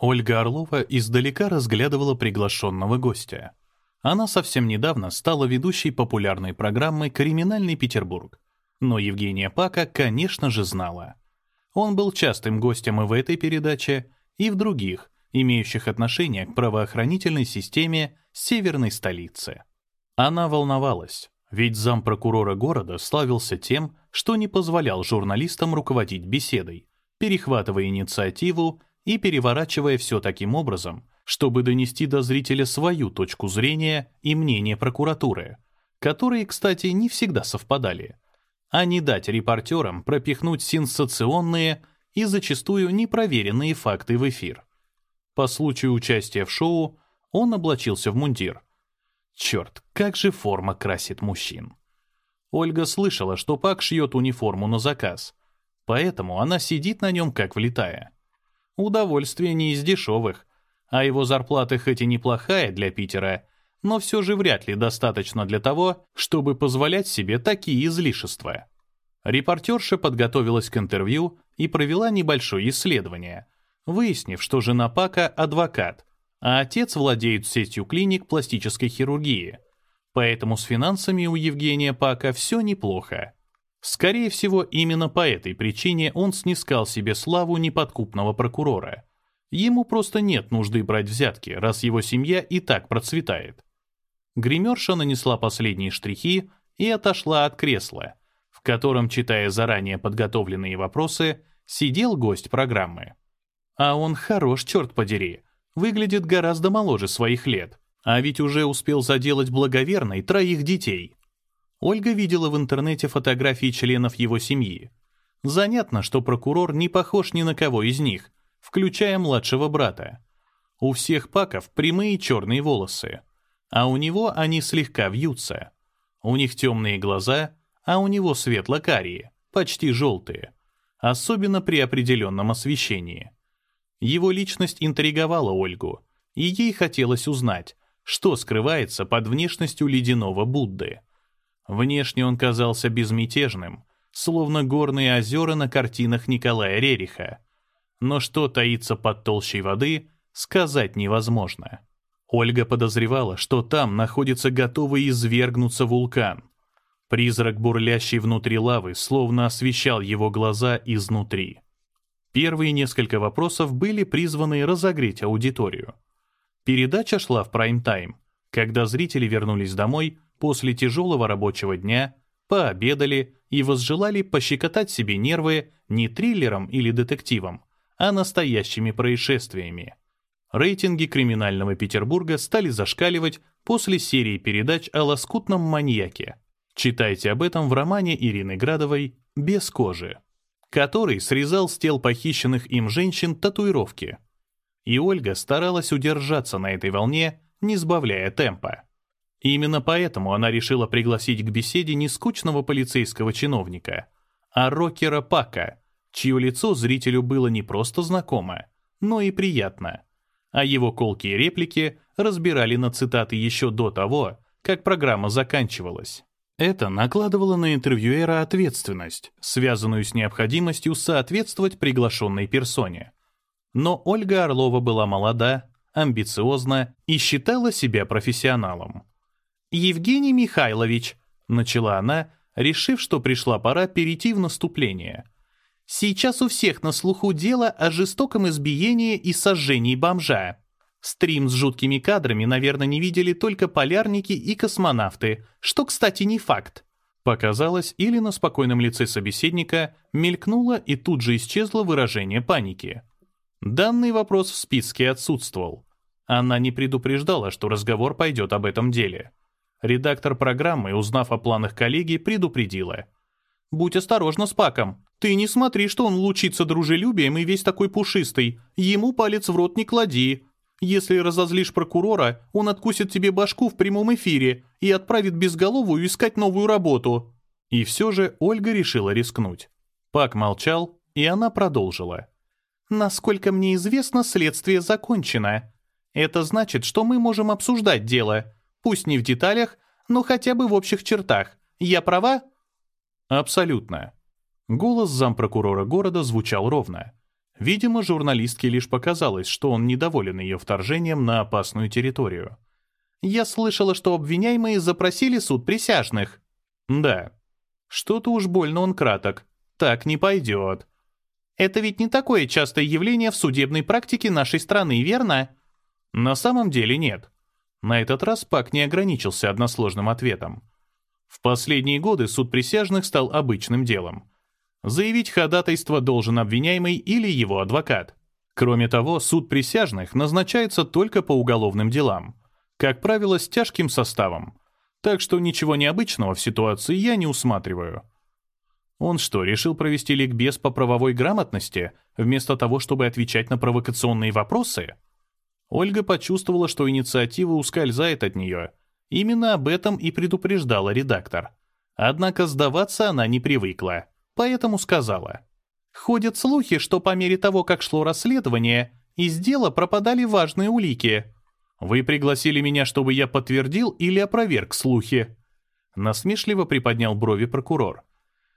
Ольга Орлова издалека разглядывала приглашенного гостя. Она совсем недавно стала ведущей популярной программы «Криминальный Петербург». Но Евгения Пака, конечно же, знала. Он был частым гостем и в этой передаче, и в других, имеющих отношение к правоохранительной системе северной столицы. Она волновалась, ведь зампрокурора города славился тем, что не позволял журналистам руководить беседой, перехватывая инициативу и переворачивая все таким образом, чтобы донести до зрителя свою точку зрения и мнение прокуратуры, которые, кстати, не всегда совпадали, а не дать репортерам пропихнуть сенсационные и зачастую непроверенные факты в эфир. По случаю участия в шоу он облачился в мундир. Черт, как же форма красит мужчин. Ольга слышала, что Пак шьет униформу на заказ, поэтому она сидит на нем как влитая. Удовольствие не из дешевых, а его зарплата хоть и неплохая для Питера, но все же вряд ли достаточно для того, чтобы позволять себе такие излишества. Репортерша подготовилась к интервью и провела небольшое исследование, выяснив, что жена Пака – адвокат, а отец владеет сетью клиник пластической хирургии. Поэтому с финансами у Евгения Пака все неплохо. Скорее всего, именно по этой причине он снискал себе славу неподкупного прокурора. Ему просто нет нужды брать взятки, раз его семья и так процветает. Гримерша нанесла последние штрихи и отошла от кресла, в котором, читая заранее подготовленные вопросы, сидел гость программы. А он хорош, черт подери, выглядит гораздо моложе своих лет, а ведь уже успел заделать благоверной троих детей. Ольга видела в интернете фотографии членов его семьи. Занятно, что прокурор не похож ни на кого из них, включая младшего брата. У всех паков прямые черные волосы, а у него они слегка вьются. У них темные глаза, а у него светло-карие, почти желтые, особенно при определенном освещении. Его личность интриговала Ольгу, и ей хотелось узнать, что скрывается под внешностью ледяного Будды. Внешне он казался безмятежным, словно горные озера на картинах Николая Рериха. Но что таится под толщей воды, сказать невозможно. Ольга подозревала, что там находится готовый извергнуться вулкан. Призрак, бурлящий внутри лавы, словно освещал его глаза изнутри. Первые несколько вопросов были призваны разогреть аудиторию. Передача шла в прайм-тайм, когда зрители вернулись домой после тяжелого рабочего дня, пообедали и возжелали пощекотать себе нервы не триллером или детективом, а настоящими происшествиями. Рейтинги криминального Петербурга стали зашкаливать после серии передач о лоскутном маньяке. Читайте об этом в романе Ирины Градовой «Без кожи», который срезал с тел похищенных им женщин татуировки. И Ольга старалась удержаться на этой волне, не сбавляя темпа. И именно поэтому она решила пригласить к беседе не скучного полицейского чиновника, а рокера Пака, чье лицо зрителю было не просто знакомо, но и приятно. А его колкие реплики разбирали на цитаты еще до того, как программа заканчивалась. Это накладывало на интервьюера ответственность, связанную с необходимостью соответствовать приглашенной персоне. Но Ольга Орлова была молода, амбициозна и считала себя профессионалом. «Евгений Михайлович», — начала она, решив, что пришла пора перейти в наступление. «Сейчас у всех на слуху дело о жестоком избиении и сожжении бомжа. Стрим с жуткими кадрами, наверное, не видели только полярники и космонавты, что, кстати, не факт. Показалось, или на спокойном лице собеседника мелькнуло и тут же исчезло выражение паники. Данный вопрос в списке отсутствовал. Она не предупреждала, что разговор пойдет об этом деле. Редактор программы, узнав о планах коллеги, предупредила. «Будь осторожна с Паком. Ты не смотри, что он лучится дружелюбием и весь такой пушистый. Ему палец в рот не клади. Если разозлишь прокурора, он откусит тебе башку в прямом эфире и отправит безголовую искать новую работу». И все же Ольга решила рискнуть. Пак молчал, и она продолжила. «Насколько мне известно, следствие закончено. Это значит, что мы можем обсуждать дело. Пусть не в деталях, но хотя бы в общих чертах. Я права?» «Абсолютно». Голос зампрокурора города звучал ровно. Видимо, журналистке лишь показалось, что он недоволен ее вторжением на опасную территорию. «Я слышала, что обвиняемые запросили суд присяжных». «Да». «Что-то уж больно он краток. Так не пойдет». «Это ведь не такое частое явление в судебной практике нашей страны, верно?» «На самом деле нет». На этот раз Пак не ограничился односложным ответом. В последние годы суд присяжных стал обычным делом. Заявить ходатайство должен обвиняемый или его адвокат. Кроме того, суд присяжных назначается только по уголовным делам, как правило, с тяжким составом. Так что ничего необычного в ситуации я не усматриваю. Он что, решил провести ликбез по правовой грамотности, вместо того, чтобы отвечать на провокационные вопросы? Ольга почувствовала, что инициатива ускользает от нее. Именно об этом и предупреждала редактор. Однако сдаваться она не привыкла поэтому сказала. «Ходят слухи, что по мере того, как шло расследование, из дела пропадали важные улики. Вы пригласили меня, чтобы я подтвердил или опроверг слухи?» Насмешливо приподнял брови прокурор.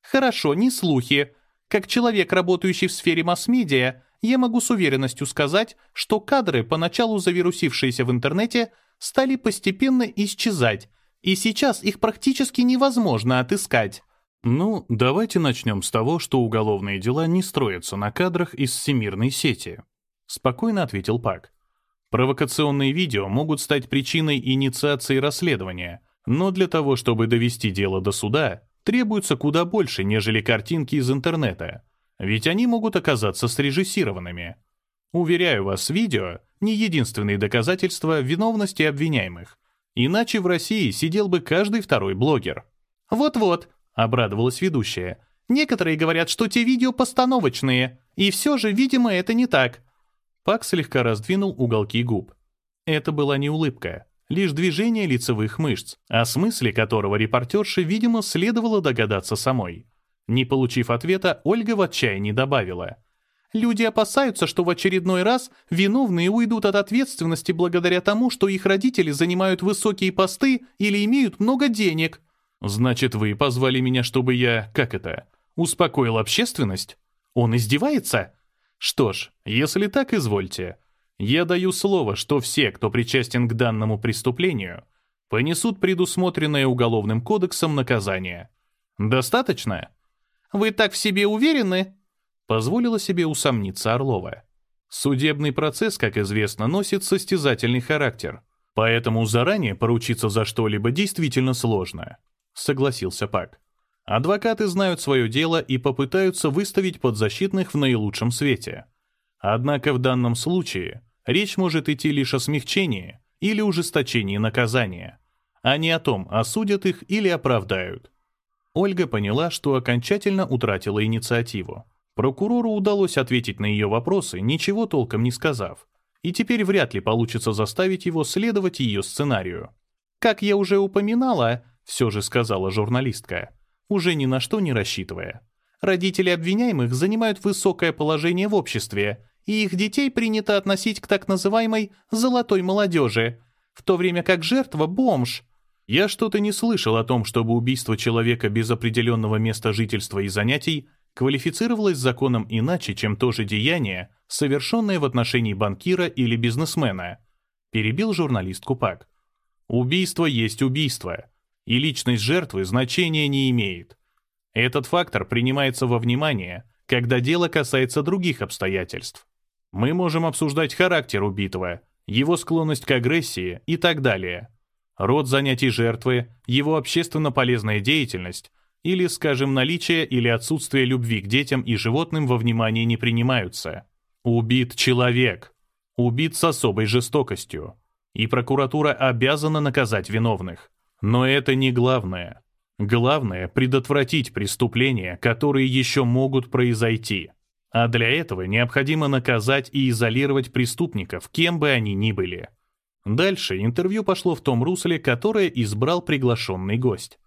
«Хорошо, не слухи. Как человек, работающий в сфере масс-медиа, я могу с уверенностью сказать, что кадры, поначалу завирусившиеся в интернете, стали постепенно исчезать, и сейчас их практически невозможно отыскать. Ну, давайте начнем с того, что уголовные дела не строятся на кадрах из всемирной сети. Спокойно ответил Пак. Провокационные видео могут стать причиной инициации расследования, но для того, чтобы довести дело до суда, требуется куда больше, нежели картинки из интернета, ведь они могут оказаться срежиссированными. Уверяю вас, видео — не единственные доказательства виновности обвиняемых. Иначе в России сидел бы каждый второй блогер. Вот-вот, обрадовалась ведущая. «Некоторые говорят, что те видео постановочные, и все же, видимо, это не так». Пак слегка раздвинул уголки губ. Это была не улыбка, лишь движение лицевых мышц, о смысле которого репортерше, видимо, следовало догадаться самой. Не получив ответа, Ольга в отчаянии добавила. «Люди опасаются, что в очередной раз виновные уйдут от ответственности благодаря тому, что их родители занимают высокие посты или имеют много денег». «Значит, вы позвали меня, чтобы я, как это, успокоил общественность? Он издевается? Что ж, если так, извольте. Я даю слово, что все, кто причастен к данному преступлению, понесут предусмотренное Уголовным кодексом наказание. Достаточно?» «Вы так в себе уверены?» Позволила себе усомниться Орлова. Судебный процесс, как известно, носит состязательный характер, поэтому заранее поручиться за что-либо действительно сложно согласился Пак. Адвокаты знают свое дело и попытаются выставить подзащитных в наилучшем свете. Однако в данном случае речь может идти лишь о смягчении или ужесточении наказания, а не о том, осудят их или оправдают. Ольга поняла, что окончательно утратила инициативу. Прокурору удалось ответить на ее вопросы, ничего толком не сказав, и теперь вряд ли получится заставить его следовать ее сценарию. Как я уже упоминала, все же сказала журналистка, уже ни на что не рассчитывая. Родители обвиняемых занимают высокое положение в обществе, и их детей принято относить к так называемой «золотой молодежи», в то время как жертва — бомж. Я что-то не слышал о том, чтобы убийство человека без определенного места жительства и занятий квалифицировалось законом иначе, чем то же деяние, совершенное в отношении банкира или бизнесмена. Перебил журналист Купак. Убийство есть убийство и личность жертвы значения не имеет. Этот фактор принимается во внимание, когда дело касается других обстоятельств. Мы можем обсуждать характер убитого, его склонность к агрессии и так далее. Род занятий жертвы, его общественно полезная деятельность или, скажем, наличие или отсутствие любви к детям и животным во внимание не принимаются. Убит человек. Убит с особой жестокостью. И прокуратура обязана наказать виновных. Но это не главное. Главное — предотвратить преступления, которые еще могут произойти. А для этого необходимо наказать и изолировать преступников, кем бы они ни были. Дальше интервью пошло в том русле, которое избрал приглашенный гость.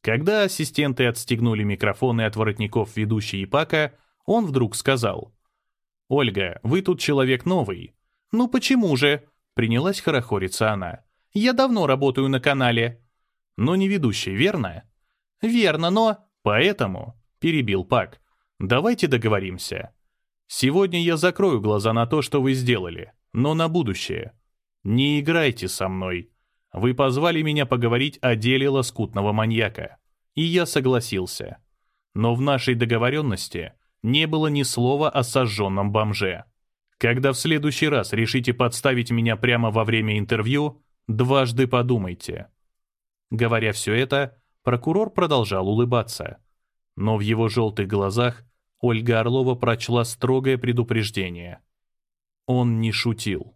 Когда ассистенты отстегнули микрофоны от воротников ведущей Ипака, он вдруг сказал. «Ольга, вы тут человек новый». «Ну почему же?» — принялась хорохориться она. «Я давно работаю на канале но не ведущий, верно? Верно, но... Поэтому, перебил Пак, давайте договоримся. Сегодня я закрою глаза на то, что вы сделали, но на будущее. Не играйте со мной. Вы позвали меня поговорить о деле лоскутного маньяка. И я согласился. Но в нашей договоренности не было ни слова о сожженном бомже. Когда в следующий раз решите подставить меня прямо во время интервью, дважды подумайте. Говоря все это, прокурор продолжал улыбаться. Но в его желтых глазах Ольга Орлова прочла строгое предупреждение. Он не шутил.